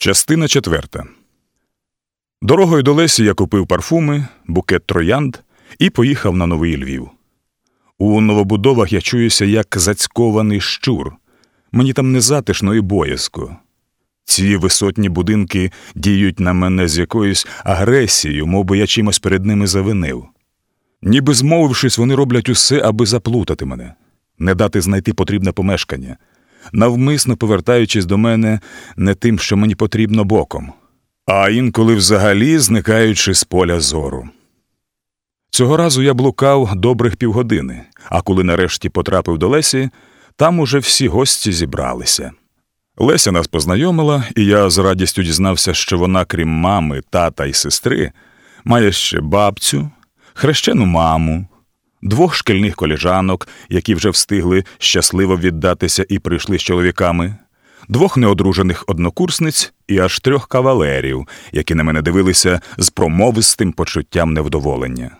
Частина четверта. Дорогою до Лесі я купив парфуми, букет троянд і поїхав на новий Львів. У новобудовах я чуюся як зацькований щур. Мені там не затишно і боязко. Ці висотні будинки діють на мене з якоюсь агресією, мов би я чимось перед ними завинив. Ніби змовившись, вони роблять усе, аби заплутати мене, не дати знайти потрібне помешкання, навмисно повертаючись до мене не тим, що мені потрібно боком, а інколи взагалі зникаючи з поля зору. Цього разу я блукав добрих півгодини, а коли нарешті потрапив до Лесі, там уже всі гості зібралися. Леся нас познайомила, і я з радістю дізнався, що вона, крім мами, тата і сестри, має ще бабцю, хрещену маму, двох шкільних коліжанок, які вже встигли щасливо віддатися і прийшли з чоловіками, двох неодружених однокурсниць і аж трьох кавалерів, які на мене дивилися з промовистим почуттям невдоволення.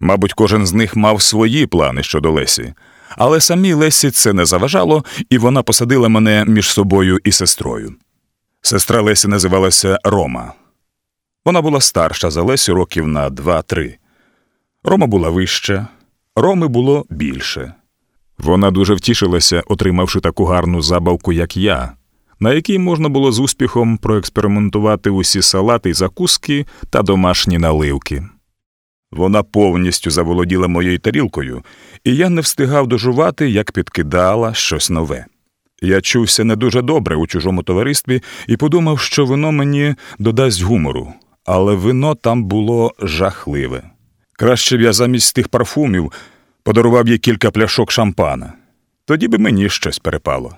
Мабуть, кожен з них мав свої плани щодо Лесі, але самій Лесі це не заважало, і вона посадила мене між собою і сестрою. Сестра Лесі називалася Рома. Вона була старша за Лесю років на два-три. Рома була вища, Роми було більше. Вона дуже втішилася, отримавши таку гарну забавку, як я, на якій можна було з успіхом проекспериментувати усі салати й закуски та домашні наливки. Вона повністю заволоділа моєю тарілкою, і я не встигав дожувати, як підкидала щось нове. Я чувся не дуже добре у чужому товаристві і подумав, що вино мені додасть гумору, але вино там було жахливе. Краще б я замість тих парфумів подарував їй кілька пляшок шампана. Тоді би мені щось перепало.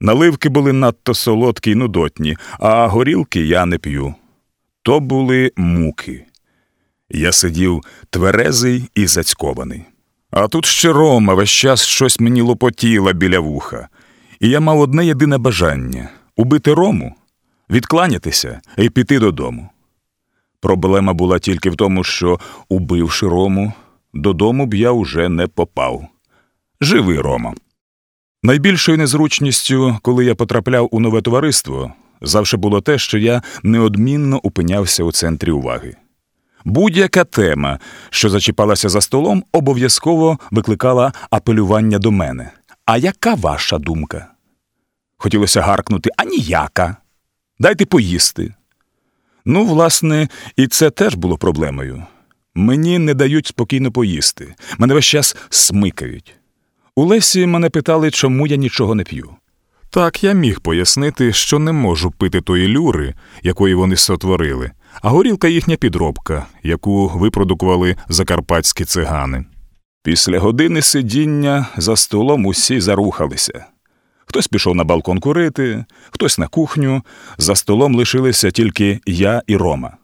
Наливки були надто солодкі й нудотні, а горілки я не п'ю. То були муки. Я сидів тверезий і зацькований. А тут ще Рома весь час щось мені лопотіла біля вуха, і я мав одне єдине бажання убити Рому, відкланятися і піти додому. Проблема була тільки в тому, що, убивши Рому, додому б я уже не попав. Живий Рома. Найбільшою незручністю, коли я потрапляв у нове товариство, завжди було те, що я неодмінно опинявся у центрі уваги. Будь-яка тема, що зачіпалася за столом, обов'язково викликала апелювання до мене. А яка ваша думка? Хотілося гаркнути, а ніяка. Дайте поїсти. Ну, власне, і це теж було проблемою. Мені не дають спокійно поїсти, мене весь час смикають. У Лесі мене питали, чому я нічого не п'ю. Так я міг пояснити, що не можу пити тої люри, якої вони сотворили, а горілка їхня підробка, яку випродукували закарпатські цигани. Після години сидіння за столом усі зарухалися. Хтось пішов на балкон курити, хтось на кухню, за столом лишилися тільки я і Рома.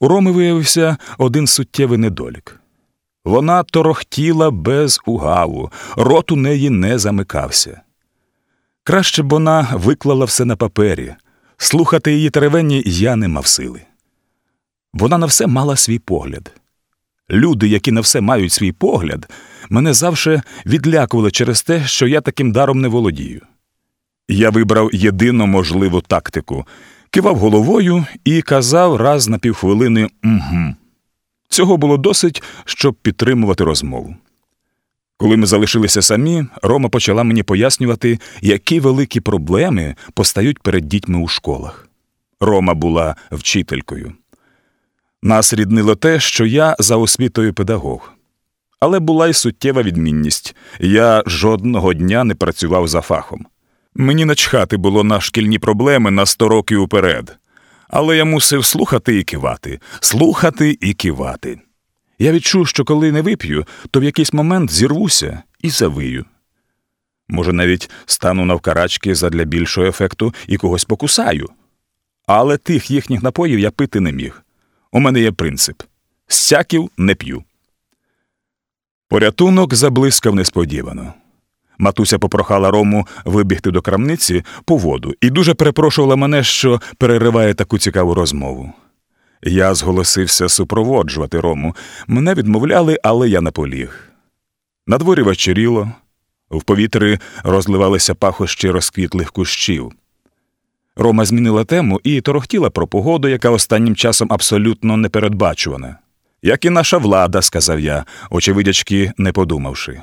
У Роми виявився один суттєвий недолік. Вона торохтіла без угаву, рот у неї не замикався. Краще б вона виклала все на папері, слухати її теревені я не мав сили. Вона на все мала свій погляд. Люди, які на все мають свій погляд, мене завжди відлякували через те, що я таким даром не володію. Я вибрав єдину можливу тактику, кивав головою і казав раз на півхвилини «угу». Цього було досить, щоб підтримувати розмову. Коли ми залишилися самі, Рома почала мені пояснювати, які великі проблеми постають перед дітьми у школах. Рома була вчителькою. Нас ріднило те, що я за освітою педагог. Але була й суттєва відмінність я жодного дня не працював за фахом. Мені начхати було на шкільні проблеми на сто років уперед. Але я мусив слухати і кивати, слухати і кивати. Я відчув, що коли не вип'ю, то в якийсь момент зірвуся і завию. Може, навіть стану навкарачки задля більшого ефекту і когось покусаю. Але тих їхніх напоїв я пити не міг. У мене є принцип сяків не п'ю. Порятунок заблискав несподівано. Матуся попрохала Рому вибігти до крамниці по воду і дуже перепрошувала мене, що перериває таку цікаву розмову. Я зголосився супроводжувати Рому. Мене відмовляли, але я наполіг. На дворі вечеріло, в повітрі розливалися пахощі розквітлих кущів. Рома змінила тему і торохтіла про погоду, яка останнім часом абсолютно непередбачувана. Як і наша влада, сказав я, очевидячки не подумавши.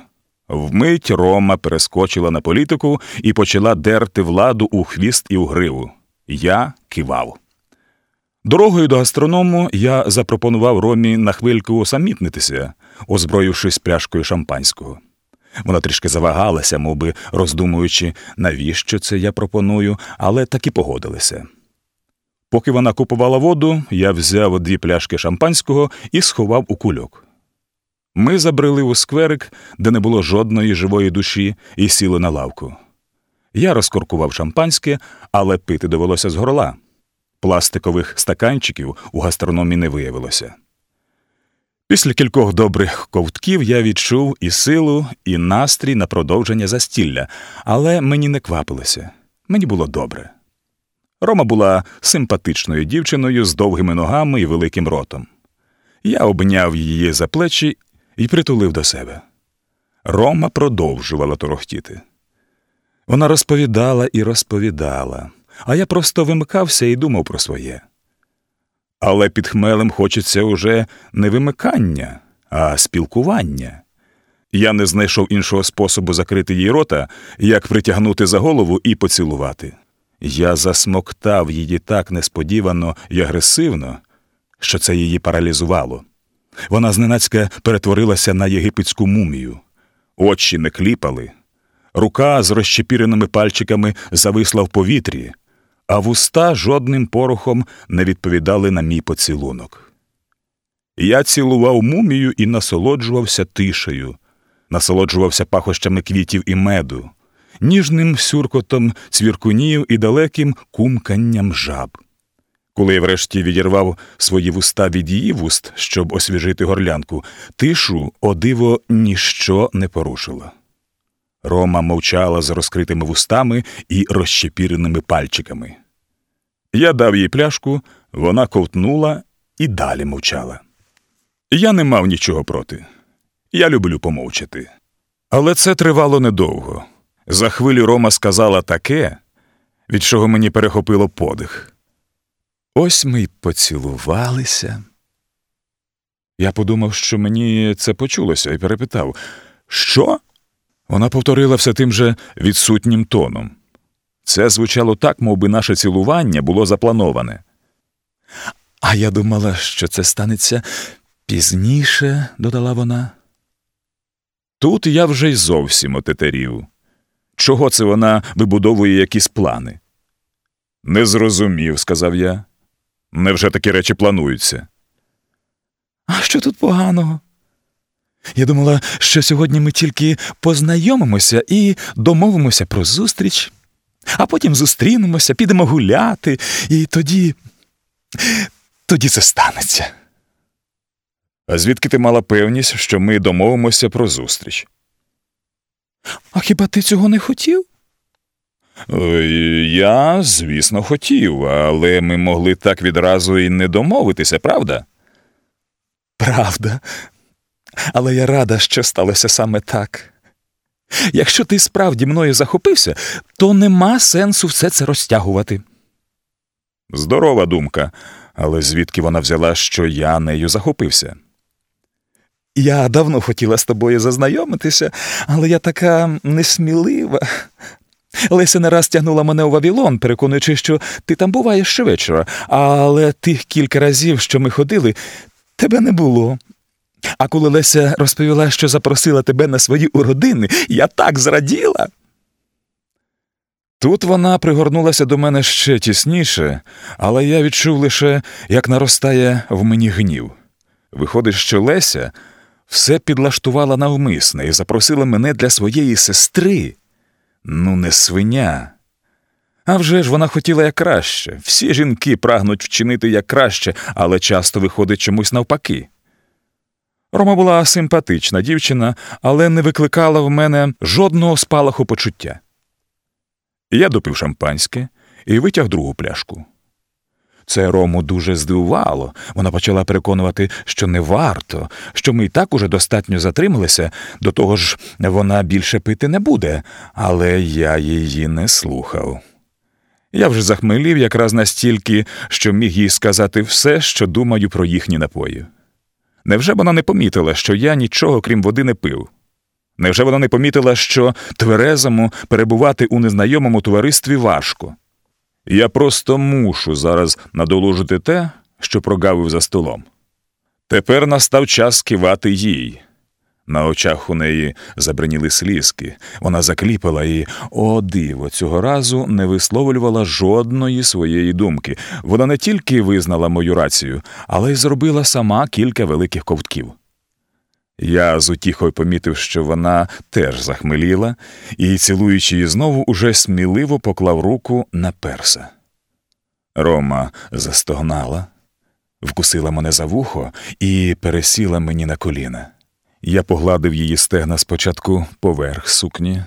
Вмить Рома перескочила на політику і почала дерти владу у хвіст і у гриву. Я кивав. Дорогою до гастроному я запропонував Ромі на хвильку усамітнитися, озброївшись пляшкою шампанського. Вона трішки завагалася, мов би роздумуючи, навіщо це я пропоную, але таки погодилася. Поки вона купувала воду, я взяв дві пляшки шампанського і сховав у кульок. Ми забрели у скверик, де не було жодної живої душі, і сіли на лавку. Я розкоркував шампанське, але пити довелося з горла. Пластикових стаканчиків у гастрономі не виявилося. Після кількох добрих ковтків я відчув і силу, і настрій на продовження застілля, але мені не квапилося. Мені було добре. Рома була симпатичною дівчиною з довгими ногами і великим ротом. Я обняв її за плечі і притулив до себе. Рома продовжувала торохтіти. Вона розповідала і розповідала, а я просто вимикався і думав про своє. Але під хмелем хочеться уже не вимикання, а спілкування. Я не знайшов іншого способу закрити їй рота, як притягнути за голову і поцілувати. Я засмоктав її так несподівано і агресивно, що це її паралізувало. Вона зненацька перетворилася на єгипетську мумію, очі не кліпали, рука з розчепіреними пальчиками зависла в повітрі, а вуста жодним порохом не відповідали на мій поцілунок. Я цілував мумію і насолоджувався тишею, насолоджувався пахощами квітів і меду, ніжним сюркотом цвіркунів і далеким кумканням жаб. Коли я врешті відірвав свої вуста від її вуст, щоб освіжити горлянку, тишу, о диво, ніщо не порушило. Рома мовчала з розкритими вустами і розщепіреними пальчиками. Я дав їй пляшку, вона ковтнула і далі мовчала. Я не мав нічого проти. Я люблю помовчати. Але це тривало недовго. За хвилю Рома сказала таке, від чого мені перехопило подих. Ось ми й поцілувалися. Я подумав, що мені це почулося, і перепитав, що? Вона повторила все тим же відсутнім тоном. Це звучало так, мов би наше цілування було заплановане. А я думала, що це станеться пізніше, додала вона. Тут я вже й зовсім отетерів. Чого це вона вибудовує якісь плани? Не зрозумів, сказав я. Невже такі речі плануються? А що тут поганого? Я думала, що сьогодні ми тільки познайомимося і домовимося про зустріч, а потім зустрінемося, підемо гуляти, і тоді. тоді це станеться. А звідки ти мала певність, що ми домовимося про зустріч? А хіба ти цього не хотів? Е, я, звісно, хотів, але ми могли так відразу і не домовитися, правда? Правда, але я рада, що сталося саме так. Якщо ти справді мною захопився, то нема сенсу все це розтягувати. Здорова думка, але звідки вона взяла, що я нею захопився? Я давно хотіла з тобою зазнайомитися, але я така несмілива. Леся не раз тягнула мене у Вавілон, переконуючи, що ти там буваєш щовечора, але тих кілька разів, що ми ходили, тебе не було. А коли Леся розповіла, що запросила тебе на свої уродини, я так зраділа. Тут вона пригорнулася до мене ще тісніше, але я відчув лише, як наростає в мені гнів. Виходить, що Леся все підлаштувала навмисне і запросила мене для своєї сестри. Ну, не свиня. А вже ж вона хотіла як краще. Всі жінки прагнуть вчинити як краще, але часто виходить чомусь навпаки. Рома була симпатична дівчина, але не викликала в мене жодного спалаху почуття. Я допив шампанське і витяг другу пляшку. Це Рому дуже здивувало. Вона почала переконувати, що не варто, що ми і так уже достатньо затрималися, до того ж вона більше пити не буде, але я її не слухав. Я вже захмелів якраз настільки, що міг їй сказати все, що думаю про їхні напої. Невже вона не помітила, що я нічого крім води не пив? Невже вона не помітила, що тверезому перебувати у незнайомому товаристві важко? Я просто мушу зараз надолужити те, що прогавив за столом. Тепер настав час кивати їй. На очах у неї забриніли слізки. Вона закліпала і, о, диво, цього разу не висловлювала жодної своєї думки. Вона не тільки визнала мою рацію, але й зробила сама кілька великих ковтків. Я з утіхою помітив, що вона теж захмеліла, і, цілуючи її знову, уже сміливо поклав руку на перса. Рома застогнала, вкусила мене за вухо і пересіла мені на коліна. Я погладив її стегна спочатку поверх сукні,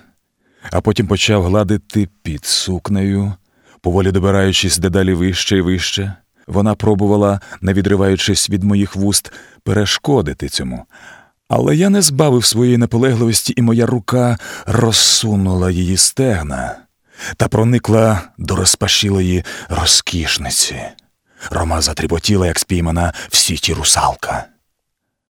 а потім почав гладити під сукнею, поволі добираючись дедалі вище і вище. Вона пробувала, не відриваючись від моїх вуст, перешкодити цьому. Але я не збавив своєї наполегливості, і моя рука розсунула її стегна та проникла до розпашілої розкішниці. Рома затріпотіла, як спіймана в сіті русалка.